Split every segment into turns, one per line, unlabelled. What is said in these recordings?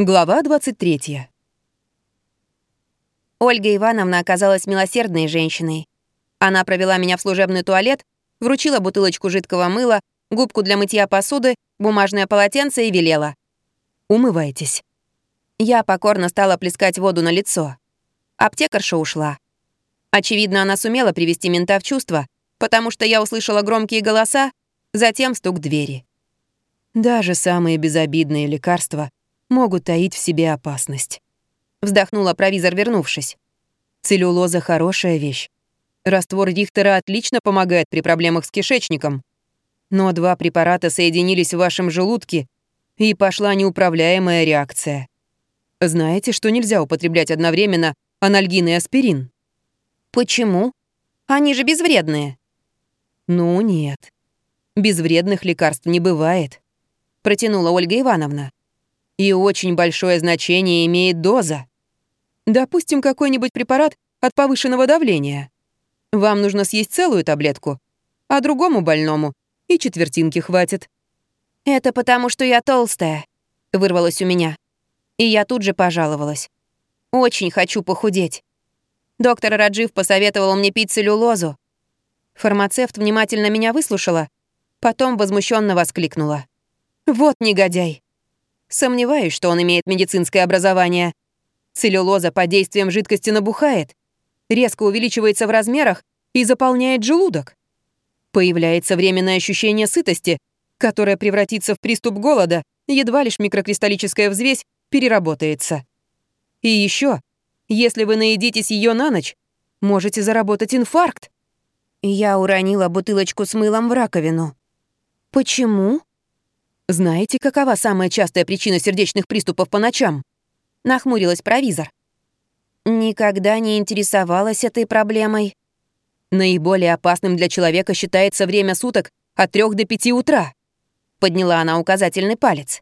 Глава 23.
Ольга Ивановна оказалась милосердной женщиной. Она провела меня в служебный туалет, вручила бутылочку жидкого мыла, губку для мытья посуды, бумажное полотенце и велела. «Умывайтесь». Я покорно стала плескать воду на лицо. Аптекарша ушла. Очевидно, она сумела привести мента в чувство, потому что я услышала громкие голоса, затем стук двери.
Даже самые безобидные лекарства могут таить в себе опасность.
Вздохнула провизор, вернувшись.
Целлюлоза — хорошая вещь. Раствор Рихтера отлично помогает при проблемах с кишечником. Но два препарата соединились в вашем желудке, и пошла неуправляемая реакция. Знаете, что нельзя употреблять одновременно анальгин и аспирин?
Почему? Они же безвредные.
Ну нет. Безвредных лекарств не бывает, протянула Ольга Ивановна. И очень большое значение имеет доза. Допустим, какой-нибудь препарат от повышенного давления. Вам нужно съесть целую таблетку, а другому больному и четвертинки хватит.
«Это потому, что я толстая», — вырвалось у меня. И я тут же пожаловалась. «Очень хочу похудеть». Доктор Раджив посоветовал мне пить целлюлозу. Фармацевт внимательно меня выслушала, потом возмущенно воскликнула. «Вот негодяй! Сомневаюсь, что он имеет медицинское образование. Целлюлоза под действием жидкости набухает, резко увеличивается в размерах и заполняет желудок. Появляется временное ощущение сытости, которое превратится в приступ голода, едва лишь микрокристаллическая взвесь переработается. И еще, если вы наедитесь ее на ночь, можете заработать инфаркт. Я уронила бутылочку с мылом в раковину. Почему? «Знаете, какова самая частая причина сердечных приступов по ночам?» — нахмурилась провизор. «Никогда не интересовалась этой проблемой». «Наиболее опасным для человека считается время суток от 3 до 5 утра», — подняла она указательный палец.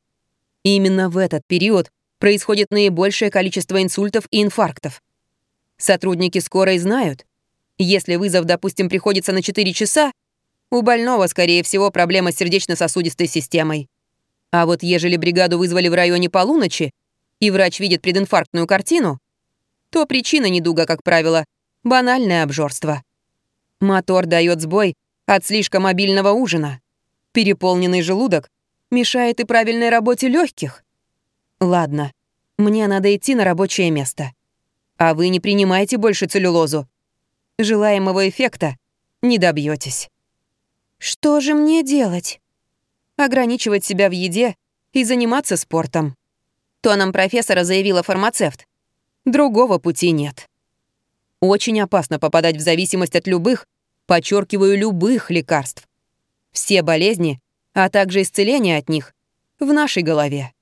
«Именно в этот период происходит наибольшее количество инсультов и инфарктов. Сотрудники скорой знают, если вызов, допустим, приходится на 4 часа, у больного, скорее всего, проблема с сердечно-сосудистой системой. А вот ежели бригаду вызвали в районе полуночи, и врач видит прединфарктную картину, то причина недуга, как правило, банальное обжорство. Мотор дает сбой от слишком мобильного ужина. Переполненный желудок мешает и правильной работе легких. Ладно, мне надо идти на рабочее место. А вы не принимайте больше целлюлозу. Желаемого эффекта не добьетесь. Что же мне делать? Ограничивать себя в еде и заниматься спортом. Тоном профессора заявила фармацевт. Другого пути нет. Очень опасно попадать в зависимость от любых, подчеркиваю, любых лекарств. Все болезни, а также исцеление от них, в нашей голове.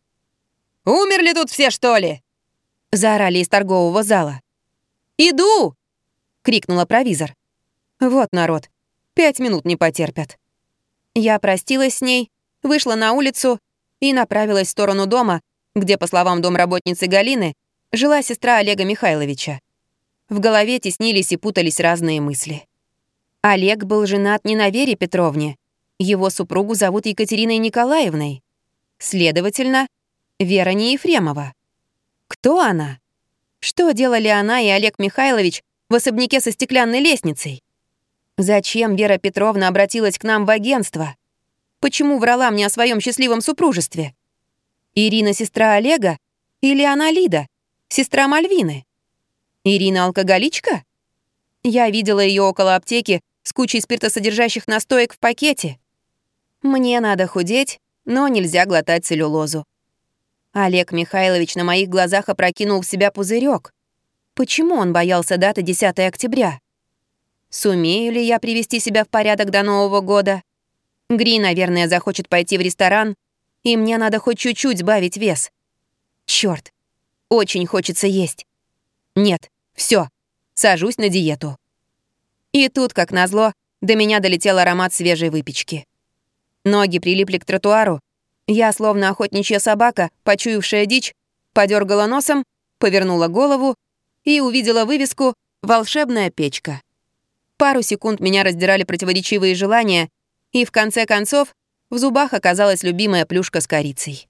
«Умерли тут все, что ли?» — заорали из торгового зала. «Иду!» — крикнула провизор. «Вот народ, пять минут не потерпят». Я простилась с ней вышла на улицу и направилась в сторону дома, где, по словам домработницы Галины, жила сестра Олега Михайловича. В голове теснились и путались разные мысли. Олег был женат не на Вере Петровне. Его супругу зовут Екатериной Николаевной. Следовательно, Вера не Ефремова. Кто она? Что делали она и Олег Михайлович в особняке со стеклянной лестницей? Зачем Вера Петровна обратилась к нам в агентство? Почему врала мне о своем счастливом супружестве? Ирина сестра Олега? Или она Лида, сестра Мальвины? Ирина алкоголичка? Я видела ее около аптеки с кучей спиртосодержащих настоек в пакете. Мне надо худеть, но нельзя глотать целлюлозу. Олег Михайлович на моих глазах опрокинул в себя пузырек. Почему он боялся даты 10 октября? Сумею ли я привести себя в порядок до Нового года? Гри, наверное, захочет пойти в ресторан, и мне надо хоть чуть-чуть сбавить вес. Чёрт, очень хочется есть. Нет, всё, сажусь на диету. И тут, как назло, до меня долетел аромат свежей выпечки. Ноги прилипли к тротуару. Я, словно охотничья собака, почуявшая дичь, подергала носом, повернула голову и увидела вывеску «Волшебная печка». Пару секунд меня раздирали противоречивые желания, и в конце концов в зубах оказалась любимая плюшка с корицей.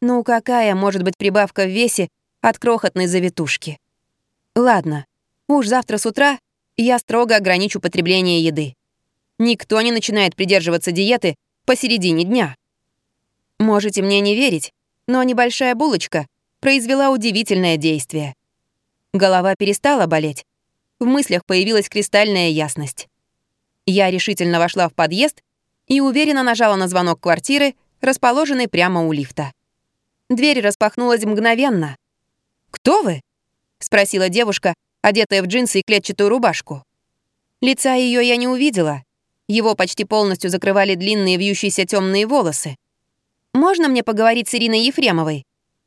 Ну какая может быть прибавка в весе от крохотной завитушки? Ладно, уж завтра с утра я строго ограничу потребление еды. Никто не начинает придерживаться диеты посередине дня. Можете мне не верить, но небольшая булочка произвела удивительное действие. Голова перестала болеть. В мыслях появилась кристальная ясность. Я решительно вошла в подъезд и уверенно нажала на звонок квартиры, расположенной прямо у лифта. Дверь распахнулась мгновенно. «Кто вы?» — спросила девушка, одетая в джинсы и клетчатую рубашку. Лица ее я не увидела. Его почти полностью закрывали длинные вьющиеся темные волосы. «Можно мне поговорить с Ириной Ефремовой,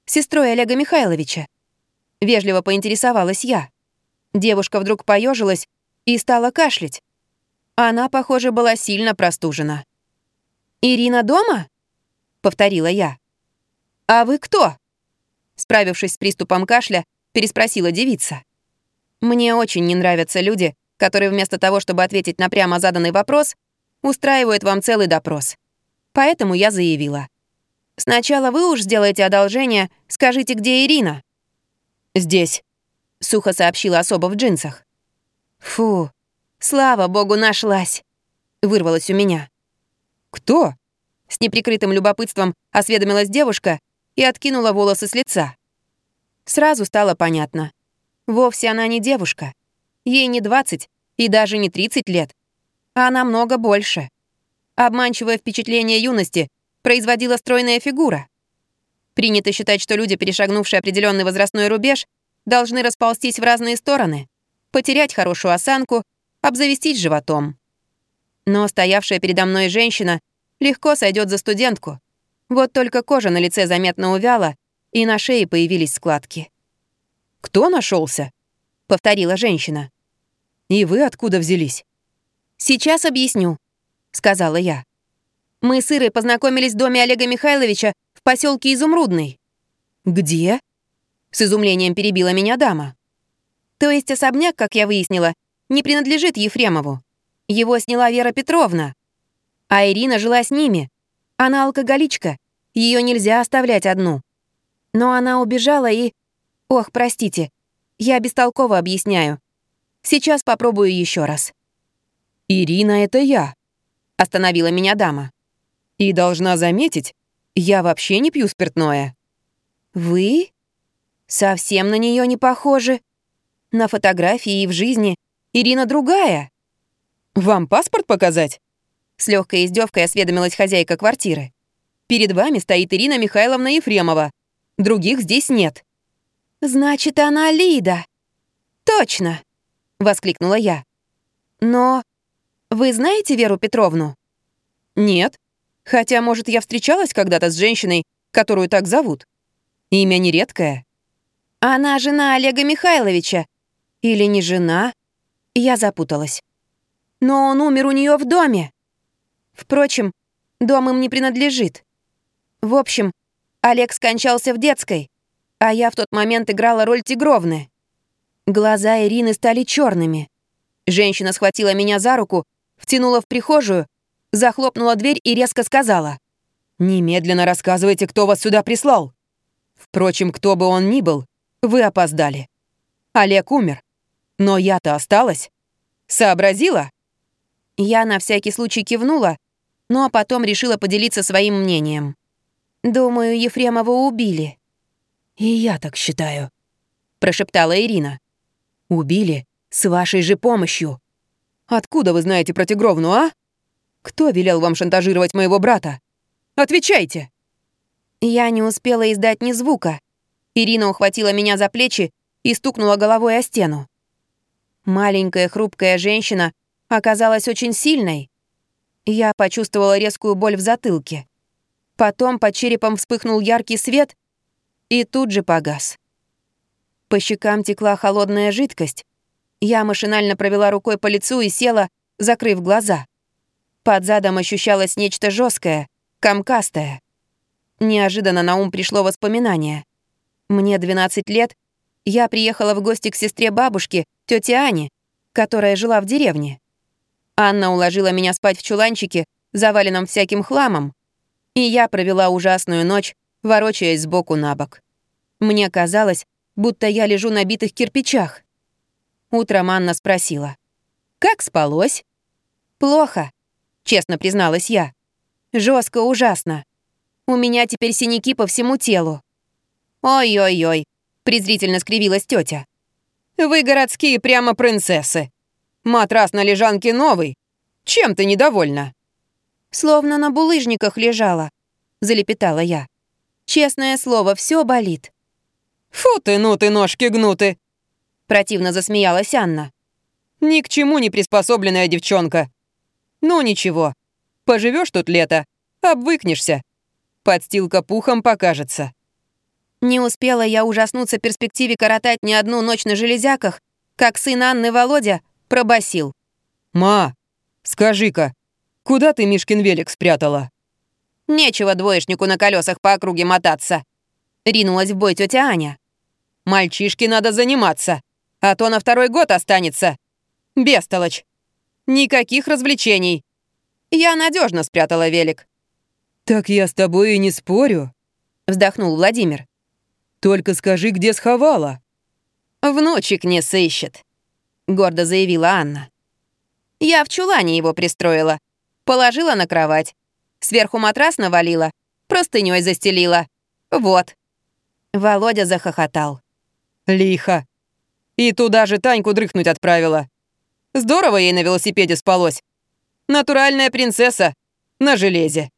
сестрой Олега Михайловича?» Вежливо поинтересовалась я. Девушка вдруг поежилась и стала кашлять. Она, похоже, была сильно простужена. «Ирина дома?» — повторила я. «А вы кто?» Справившись с приступом кашля, переспросила девица. «Мне очень не нравятся люди, которые вместо того, чтобы ответить на прямо заданный вопрос, устраивают вам целый допрос. Поэтому я заявила. Сначала вы уж сделаете одолжение, скажите, где Ирина?» «Здесь», — сухо сообщила особа в джинсах. «Фу, слава богу, нашлась», — вырвалось у меня. «Кто?» С неприкрытым любопытством осведомилась девушка и откинула волосы с лица. Сразу стало понятно. Вовсе она не девушка. Ей не 20 и даже не 30 лет, а намного больше. Обманчивое впечатление юности производила стройная фигура. Принято считать, что люди, перешагнувшие определенный возрастной рубеж, должны расползтись в разные стороны, потерять хорошую осанку, обзавестись животом. Но стоявшая передо мной женщина легко сойдет за студентку. Вот только кожа на лице заметно увяла, и на шее появились складки. «Кто нашелся? повторила женщина. «И вы откуда взялись?» «Сейчас объясню», — сказала я. «Мы с Ирой познакомились в доме Олега Михайловича в поселке Изумрудный». «Где?» — с изумлением перебила меня дама. «То есть особняк, как я выяснила, не принадлежит Ефремову. Его сняла Вера Петровна. А Ирина жила с ними. Она алкоголичка. Ее нельзя оставлять одну. Но она убежала и... Ох, простите. Я бестолково объясняю. Сейчас попробую еще раз. «Ирина, это я», — остановила меня дама. «И должна заметить, я вообще не пью спиртное». «Вы? Совсем на нее не похожи. На фотографии и в жизни Ирина другая». «Вам паспорт показать?» С легкой издевкой осведомилась хозяйка квартиры. «Перед вами стоит Ирина Михайловна Ефремова. Других здесь нет». «Значит, она Лида». «Точно!» — воскликнула я. «Но вы знаете Веру Петровну?» «Нет. Хотя, может, я встречалась когда-то с женщиной, которую так зовут. Имя нередкое». «Она жена Олега Михайловича. Или не жена?» Я запуталась. «Но он умер у нее в доме». Впрочем, дом им не принадлежит. В общем, Олег скончался в детской, а я в тот момент играла роль Тигровны. Глаза Ирины стали черными. Женщина схватила меня за руку, втянула в прихожую, захлопнула дверь и резко сказала. «Немедленно рассказывайте, кто вас сюда прислал. Впрочем, кто бы он ни был, вы опоздали. Олег умер. Но я-то осталась. Сообразила?» Я на всякий случай кивнула, ну а потом решила поделиться своим мнением. «Думаю, Ефремова убили». «И я так считаю», — прошептала Ирина. «Убили с вашей же помощью. Откуда вы знаете про Тигровну, а? Кто велел вам шантажировать моего брата? Отвечайте!» Я не успела издать ни звука. Ирина ухватила меня за плечи и стукнула головой о стену. Маленькая хрупкая женщина оказалась очень сильной. Я почувствовала резкую боль в затылке. Потом под черепом вспыхнул яркий свет и тут же погас. По щекам текла холодная жидкость. Я машинально провела рукой по лицу и села, закрыв глаза. Под задом ощущалось нечто жесткое, комкастое. Неожиданно на ум пришло воспоминание. Мне 12 лет, я приехала в гости к сестре бабушки, тете Ане, которая жила в деревне. Анна уложила меня спать в чуланчике, заваленном всяким хламом, и я провела ужасную ночь, ворочаясь сбоку на бок. Мне казалось, будто я лежу на битых кирпичах. Утром Анна спросила. «Как спалось?» «Плохо», — честно призналась я. Жестко, ужасно. У меня теперь синяки по всему телу». «Ой-ой-ой», — презрительно скривилась тетя.
«Вы городские прямо принцессы. Матрас на лежанке новый. Чем ты недовольна?»
«Словно на булыжниках лежала», — залепетала я. «Честное слово, все болит».
«Фу ты, ну ты, ножки гнуты!»
Противно засмеялась Анна.
«Ни к чему не приспособленная девчонка. Ну ничего, поживешь тут лето, обвыкнешься. Подстилка пухом покажется».
Не успела я ужаснуться перспективе коротать ни одну ночь на железяках, как сын Анны Володя пробасил.
«Ма, скажи-ка, куда ты Мишкин велик спрятала?»
«Нечего двоечнику на колесах по округе мотаться», — ринулась в бой тетя Аня.
«Мальчишке надо заниматься, а то на второй год останется. Бестолочь. Никаких развлечений. Я надежно спрятала велик». «Так я с тобой и не спорю», —
вздохнул Владимир.
«Только скажи, где сховала».
«Внучек не сыщет», — гордо заявила Анна. «Я в чулане его пристроила, положила на кровать, сверху матрас навалила, простынёй застелила. Вот». Володя захохотал.
«Лихо. И туда же Таньку дрыхнуть отправила. Здорово ей на велосипеде спалось. Натуральная принцесса на железе».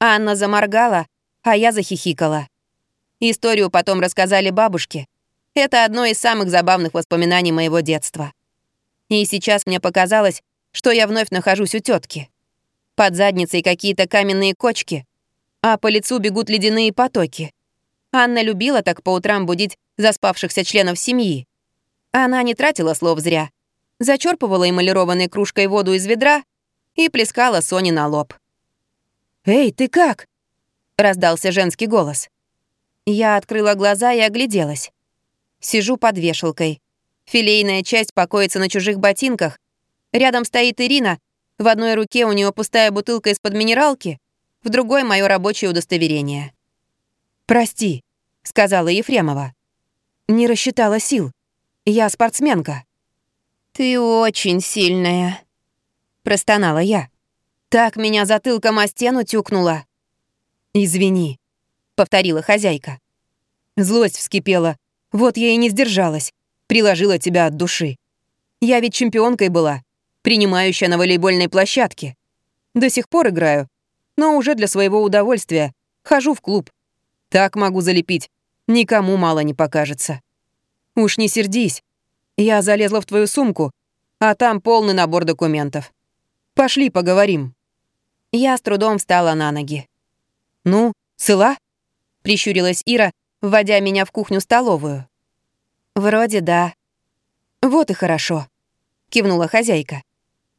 Анна заморгала, а я захихикала. Историю потом рассказали бабушке. Это одно из самых забавных воспоминаний моего детства. И сейчас мне показалось, что я вновь нахожусь у тетки. Под задницей какие-то каменные кочки, а по лицу бегут ледяные потоки. Анна любила так по утрам будить заспавшихся членов семьи. Она не тратила слов зря. Зачерпывала эмалированной кружкой воду из ведра и плескала Соне на лоб.
«Эй, ты как?»
— раздался женский голос. Я открыла глаза и огляделась. Сижу под вешалкой. Филейная часть покоится на чужих ботинках. Рядом стоит Ирина. В одной руке у нее пустая бутылка из-под минералки, в другой — мое рабочее удостоверение.
«Прости», — сказала Ефремова. «Не рассчитала сил. Я спортсменка».
«Ты очень сильная», — простонала я. Так меня затылком о стену тюкнула.
«Извини», — повторила хозяйка. Злость вскипела. Вот я и не сдержалась. Приложила тебя от души. Я ведь чемпионкой была, принимающая на волейбольной площадке. До сих пор играю, но уже для своего удовольствия. Хожу в клуб. Так могу залепить. Никому мало не покажется. Уж не сердись. Я залезла в твою сумку, а там полный набор документов. Пошли поговорим.
Я с трудом встала на ноги.
«Ну, цела?»
— прищурилась Ира, вводя меня в кухню-столовую. «Вроде да».
«Вот и хорошо», — кивнула хозяйка.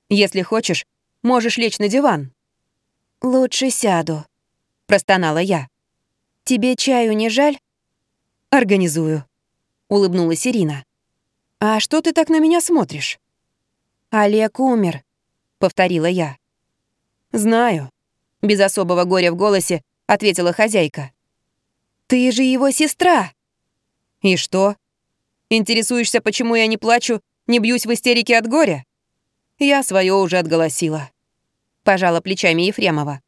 «Если хочешь, можешь лечь на диван».
«Лучше сяду», — простонала я. «Тебе чаю не жаль?»
«Организую», — улыбнулась Ирина. «А что ты так на меня смотришь?»
«Олег умер», — повторила я.
«Знаю», — без особого горя в голосе ответила хозяйка.
«Ты же его сестра!»
«И что? Интересуешься, почему я не плачу, не бьюсь в истерике от горя?» Я свое уже отголосила. Пожала плечами Ефремова.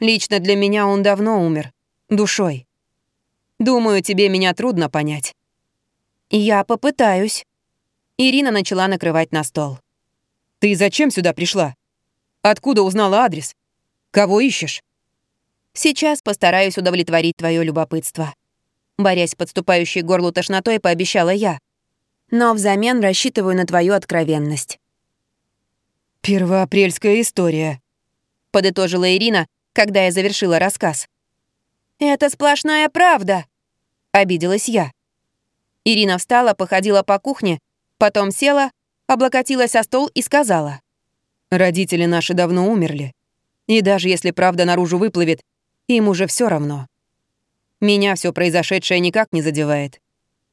Лично для меня он давно умер. Душой. Думаю, тебе меня трудно понять.
Я попытаюсь. Ирина начала накрывать на стол.
Ты зачем сюда пришла? Откуда узнала адрес? Кого ищешь?»
«Сейчас постараюсь удовлетворить твое любопытство». Борясь с подступающей горлу тошнотой, пообещала я. «Но взамен рассчитываю на твою откровенность».
«Первоапрельская история», —
подытожила Ирина, когда я завершила рассказ. «Это сплошная правда», — обиделась я. Ирина встала, походила по кухне, потом села, облокотилась о стол и сказала.
Родители наши давно умерли. И даже если правда наружу выплывет, им уже все равно. Меня все произошедшее никак не задевает.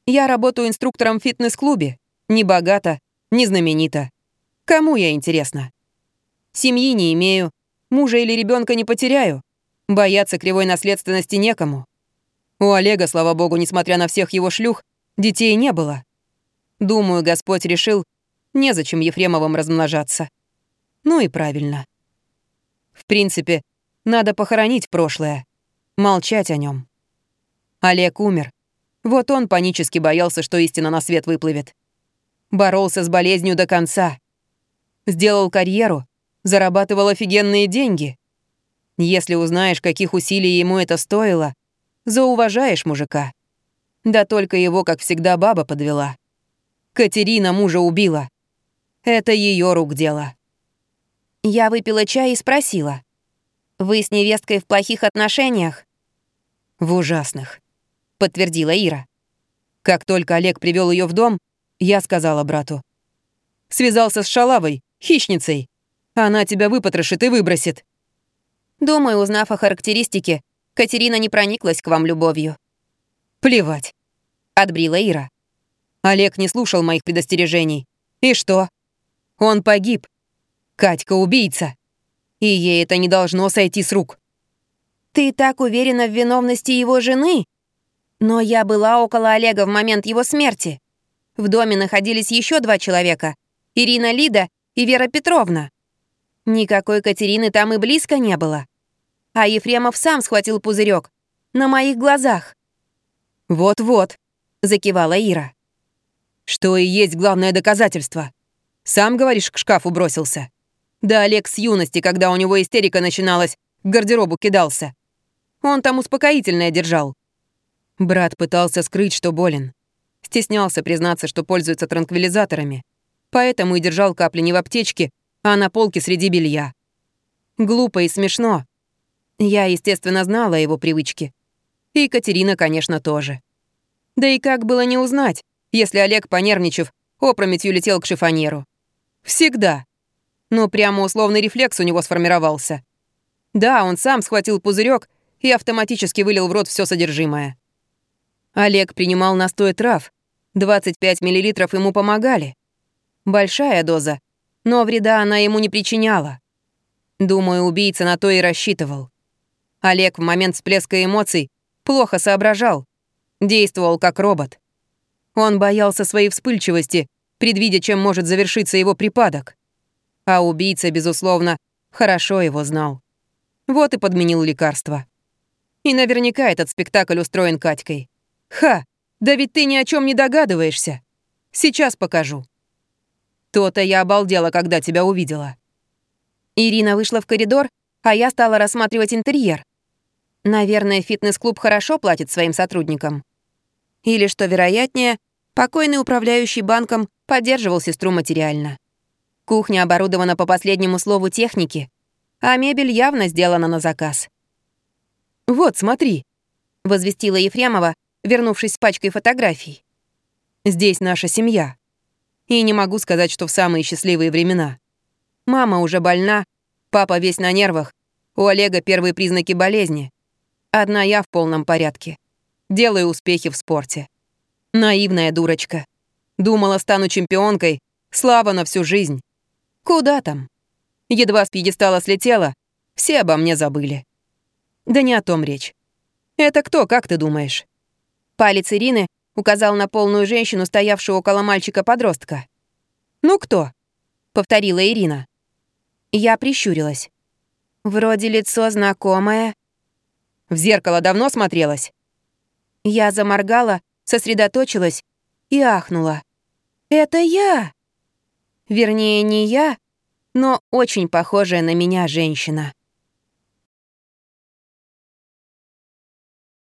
Я работаю инструктором в фитнес-клубе. Не богато, не знаменито. Кому я интересна? Семьи не имею, мужа или ребенка не потеряю. Бояться кривой наследственности некому. У Олега, слава богу, несмотря на всех его шлюх, детей не было. Думаю, Господь решил, незачем Ефремовым размножаться. Ну и правильно. В принципе, надо похоронить прошлое, молчать о нем. Олег умер. Вот он панически боялся, что истина на свет выплывет. Боролся с болезнью до конца. Сделал карьеру, зарабатывал офигенные деньги. Если узнаешь, каких усилий ему это стоило, зауважаешь мужика. Да только его, как всегда, баба подвела. Катерина мужа убила. Это ее рук дело.
Я выпила чай и спросила. «Вы с невесткой в плохих отношениях?»
«В ужасных», — подтвердила Ира. Как только Олег привел ее в дом, я сказала брату. «Связался с шалавой, хищницей. Она тебя выпотрошит и выбросит».
Думаю, узнав о характеристике, Катерина не прониклась к вам любовью.
«Плевать», — отбрила Ира. Олег не слушал моих предостережений. И что? Он погиб. Катька убийца. И ей это не должно сойти с рук.
Ты так уверена в виновности его жены? Но я была около Олега в момент его смерти. В доме находились еще два человека. Ирина Лида и Вера Петровна. Никакой Катерины там и близко не было. А Ефремов сам схватил пузырек На моих глазах.
«Вот-вот», — закивала Ира. «Что и есть главное доказательство. Сам, говоришь, к шкафу бросился. Да Олег с юности, когда у него истерика начиналась, к гардеробу кидался. Он там успокоительное держал. Брат пытался скрыть, что болен. Стеснялся признаться, что пользуется транквилизаторами. Поэтому и держал капли не в аптечке, а на полке среди белья. Глупо и смешно. Я, естественно, знала его привычки. И Екатерина, конечно, тоже. Да и как было не узнать, если Олег, понервничав, опрометью летел к шифонеру. Всегда. Ну, прямо условный рефлекс у него сформировался. Да, он сам схватил пузырек и автоматически вылил в рот все содержимое. Олег принимал настой трав. 25 мл ему помогали. Большая доза, но вреда она ему не причиняла. Думаю, убийца на то и рассчитывал. Олег в момент всплеска эмоций плохо соображал, действовал как робот. Он боялся своей вспыльчивости, предвидя, чем может завершиться его припадок. А убийца, безусловно, хорошо его знал. Вот и подменил лекарство. И наверняка этот спектакль устроен Катькой. Ха, да ведь ты ни о чем не догадываешься. Сейчас покажу. То-то я обалдела, когда тебя увидела.
Ирина вышла в коридор, а я стала рассматривать интерьер. Наверное, фитнес-клуб хорошо платит своим сотрудникам. Или, что вероятнее, покойный управляющий банком поддерживал сестру материально. Кухня оборудована по последнему слову техники, а мебель явно сделана на заказ.
«Вот, смотри», — возвестила Ефремова, вернувшись с пачкой фотографий. «Здесь наша семья. И не могу сказать, что в самые счастливые времена. Мама уже больна, папа весь на нервах, у Олега первые признаки болезни. Одна я в полном порядке. Делаю успехи в спорте. Наивная дурочка. Думала, стану чемпионкой. Слава на всю жизнь. Куда там? Едва с пьедестала слетела, все обо мне забыли. Да не о том речь. Это кто, как ты думаешь?
Палец Ирины указал на полную женщину, стоявшую около мальчика-подростка.
«Ну кто?» — повторила Ирина.
Я прищурилась. Вроде лицо знакомое.
В зеркало давно смотрелась?
Я заморгала, сосредоточилась и ахнула. «Это я!» Вернее, не я, но очень похожая на меня женщина.